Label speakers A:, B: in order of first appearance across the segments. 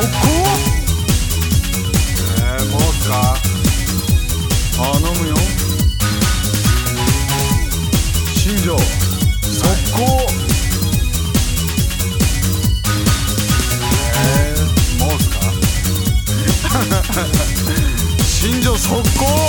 A: 速攻えー、もうすか？頼むよ。新庄。速攻えー、もうすか？新庄速攻。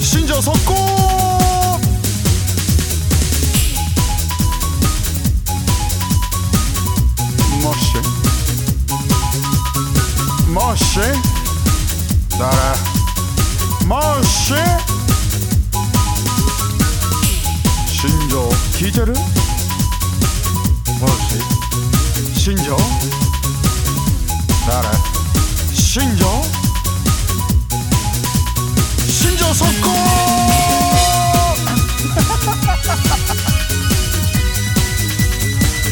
A: 新庄速攻。もしもし誰もし新庄聞いてるもし新庄誰新庄新庄速攻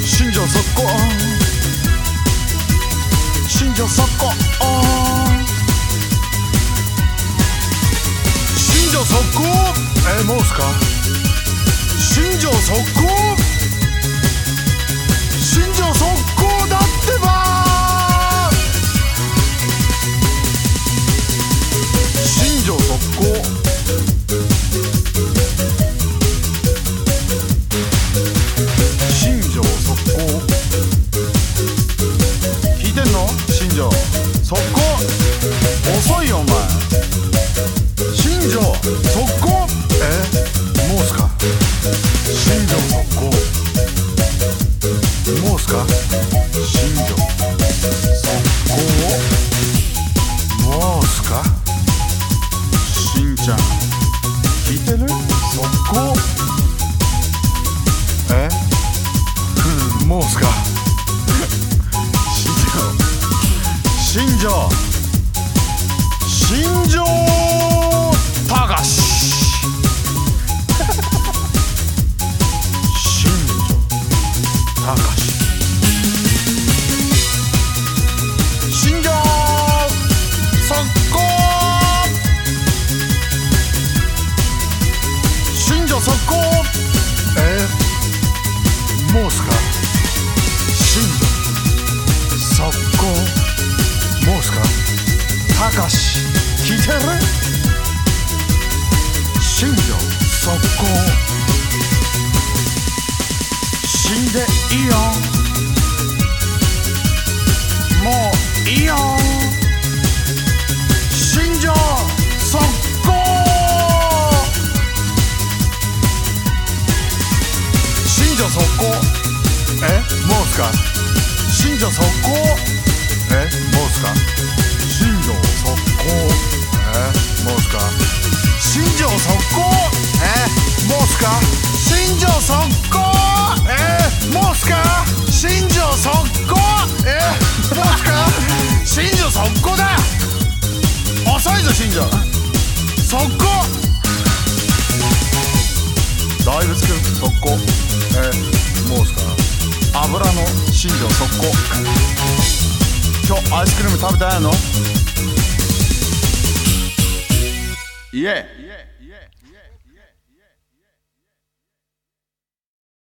A: 新庄速攻新庄速攻新庄速攻えー、もうすか？新庄速攻んの？新庄速攻遅いよお前新庄速攻たかし聞いてる。新庄速攻。死んでいいよもういいよ。新庄速攻。新庄速攻え？もうすか？新庄速攻。遅いぞ新庄速攻。大仏くん速攻。えもうすか油の新庄速攻。今日アイスクリーム食べたいの？いえ